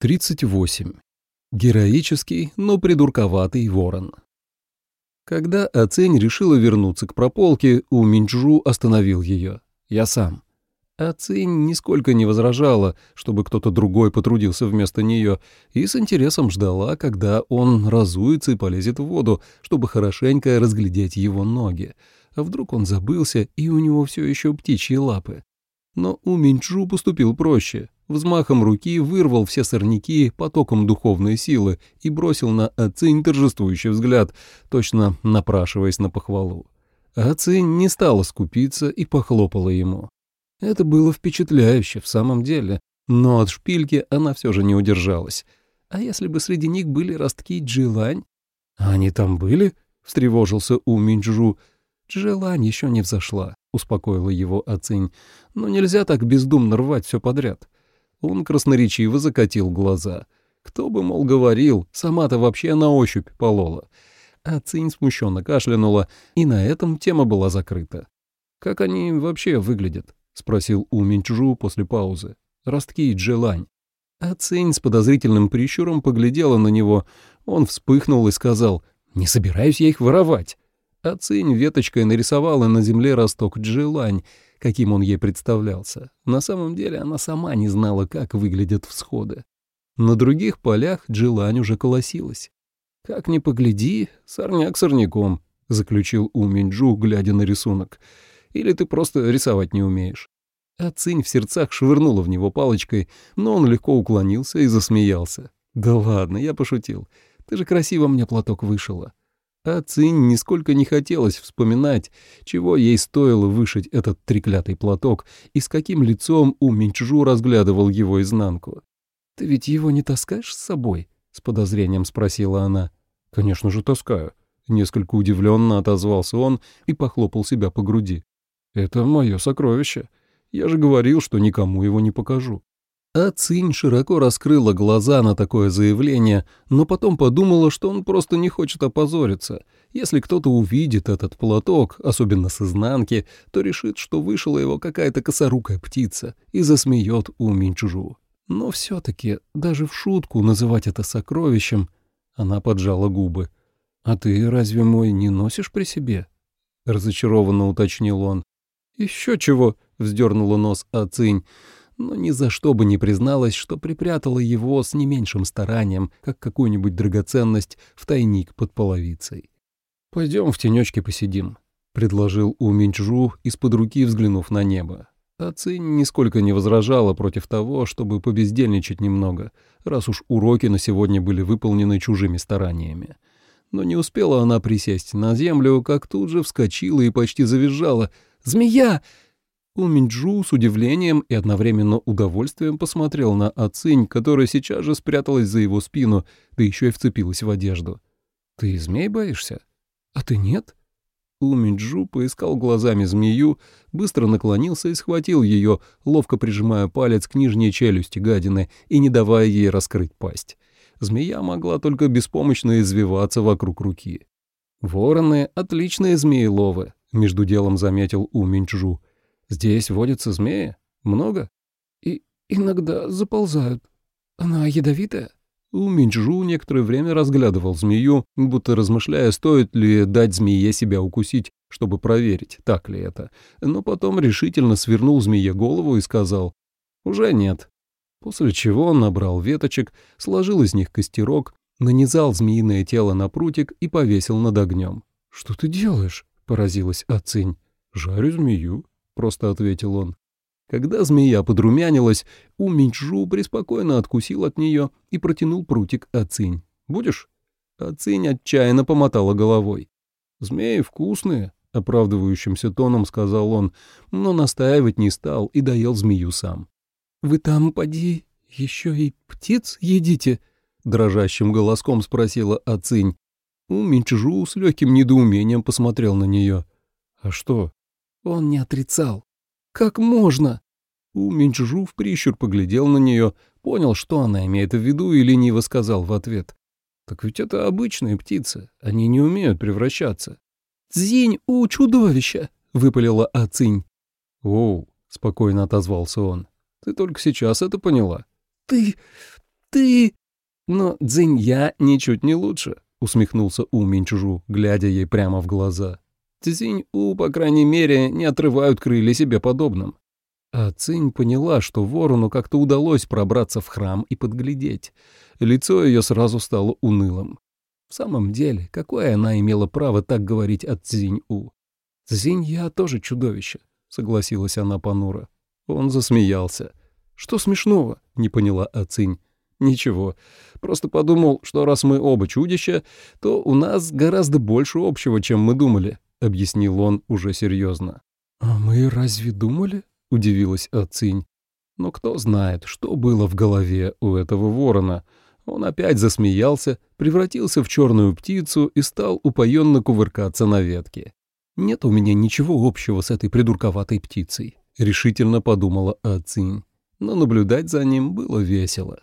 38. Героический, но придурковатый ворон. Когда Ацень решила вернуться к прополке, у Минджу остановил ее. Я сам. Ацинь нисколько не возражала, чтобы кто-то другой потрудился вместо нее, и с интересом ждала, когда он разуется и полезет в воду, чтобы хорошенько разглядеть его ноги. А вдруг он забылся, и у него все еще птичьи лапы. Но у Минджу поступил проще взмахом руки вырвал все сорняки потоком духовной силы и бросил на Ацинь торжествующий взгляд, точно напрашиваясь на похвалу. Ацинь не стала скупиться и похлопала ему. Это было впечатляюще в самом деле, но от шпильки она все же не удержалась. А если бы среди них были ростки джилань? «Они там были?» — встревожился У Минджу. «Джилань еще не взошла», — успокоила его Ацинь. «Но нельзя так бездумно рвать все подряд. Он красноречиво закатил глаза. Кто бы, мол, говорил, сама-то вообще на ощупь полола. А Цинь смущенно кашлянула, и на этом тема была закрыта. «Как они вообще выглядят?» — спросил У Минчжу после паузы. «Ростки джелань». А Цинь с подозрительным прищуром поглядела на него. Он вспыхнул и сказал, «Не собираюсь я их воровать». А Цинь веточкой нарисовала на земле росток джилань, каким он ей представлялся. На самом деле она сама не знала, как выглядят всходы. На других полях Джилань уже колосилась. «Как ни погляди, сорняк сорняком», — заключил У Минджу, глядя на рисунок. «Или ты просто рисовать не умеешь». А Цинь в сердцах швырнула в него палочкой, но он легко уклонился и засмеялся. «Да ладно, я пошутил. Ты же красиво мне платок вышила». А Цинь нисколько не хотелось вспоминать, чего ей стоило вышить этот треклятый платок и с каким лицом У Минчжу разглядывал его изнанку. «Ты ведь его не таскаешь с собой?» — с подозрением спросила она. «Конечно же таскаю». Несколько удивленно отозвался он и похлопал себя по груди. «Это мое сокровище. Я же говорил, что никому его не покажу». А Цинь широко раскрыла глаза на такое заявление, но потом подумала, что он просто не хочет опозориться. Если кто-то увидит этот платок, особенно с изнанки, то решит, что вышла его какая-то косорукая птица и засмеет у Минчжу. Но все-таки даже в шутку называть это сокровищем, она поджала губы. «А ты разве мой не носишь при себе?» — разочарованно уточнил он. «Еще чего?» — вздернула нос Ацинь но ни за что бы не призналась, что припрятала его с не меньшим старанием, как какую-нибудь драгоценность, в тайник под половицей. «Пойдем в тенечке посидим», — предложил У Минчжу, из-под руки взглянув на небо. А Цинь нисколько не возражала против того, чтобы побездельничать немного, раз уж уроки на сегодня были выполнены чужими стараниями. Но не успела она присесть на землю, как тут же вскочила и почти завизжала. «Змея! У Минджу с удивлением и одновременно удовольствием посмотрел на Ацинь, которая сейчас же спряталась за его спину, да еще и вцепилась в одежду. «Ты змей боишься? А ты нет?» У Минджу поискал глазами змею, быстро наклонился и схватил ее, ловко прижимая палец к нижней челюсти гадины и не давая ей раскрыть пасть. Змея могла только беспомощно извиваться вокруг руки. «Вороны — отличные змееловы», — между делом заметил У Минджу. Здесь водятся змеи? Много? И иногда заползают. Она ядовитая? У Минджу некоторое время разглядывал змею, будто размышляя, стоит ли дать змее себя укусить, чтобы проверить, так ли это. Но потом решительно свернул змее голову и сказал «Уже нет». После чего он набрал веточек, сложил из них костерок, нанизал змеиное тело на прутик и повесил над огнем. «Что ты делаешь?» — поразилась Ацинь. «Жарю змею», просто ответил он. Когда змея подрумянилась, У Минчжу преспокойно откусил от нее и протянул прутик Ацинь. «Будешь?» Ацинь отчаянно помотала головой. «Змеи вкусные», — оправдывающимся тоном сказал он, но настаивать не стал и доел змею сам. «Вы там, поди, еще и птиц едите?» — дрожащим голоском спросила Ацинь. У Минчжу с легким недоумением посмотрел на нее. «А что, он не отрицал. «Как можно?» У Минчжу в прищур поглядел на нее, понял, что она имеет в виду, и лениво сказал в ответ. «Так ведь это обычные птицы, они не умеют превращаться». «Дзинь у чудовища!» — выпалила Ацинь. «Оу», — спокойно отозвался он, — «ты только сейчас это поняла». «Ты... ты...» «Но Цзинь я ничуть не лучше», — усмехнулся У Минчжу, глядя ей прямо в глаза. «Цзинь У, по крайней мере, не отрывают крылья себе подобным». А Цинь поняла, что ворону как-то удалось пробраться в храм и подглядеть. Лицо ее сразу стало унылым. В самом деле, какое она имела право так говорить от Цзинь-У? «Цзинь-Я тоже чудовище», — согласилась она понуро. Он засмеялся. «Что смешного?» — не поняла Ацинь. «Ничего. Просто подумал, что раз мы оба чудища, то у нас гораздо больше общего, чем мы думали», — объяснил он уже серьезно. «А мы разве думали?» — удивилась Ацинь. «Но кто знает, что было в голове у этого ворона?» Он опять засмеялся, превратился в черную птицу и стал упоенно кувыркаться на ветке. «Нет у меня ничего общего с этой придурковатой птицей», — решительно подумала Ацинь. Но наблюдать за ним было весело.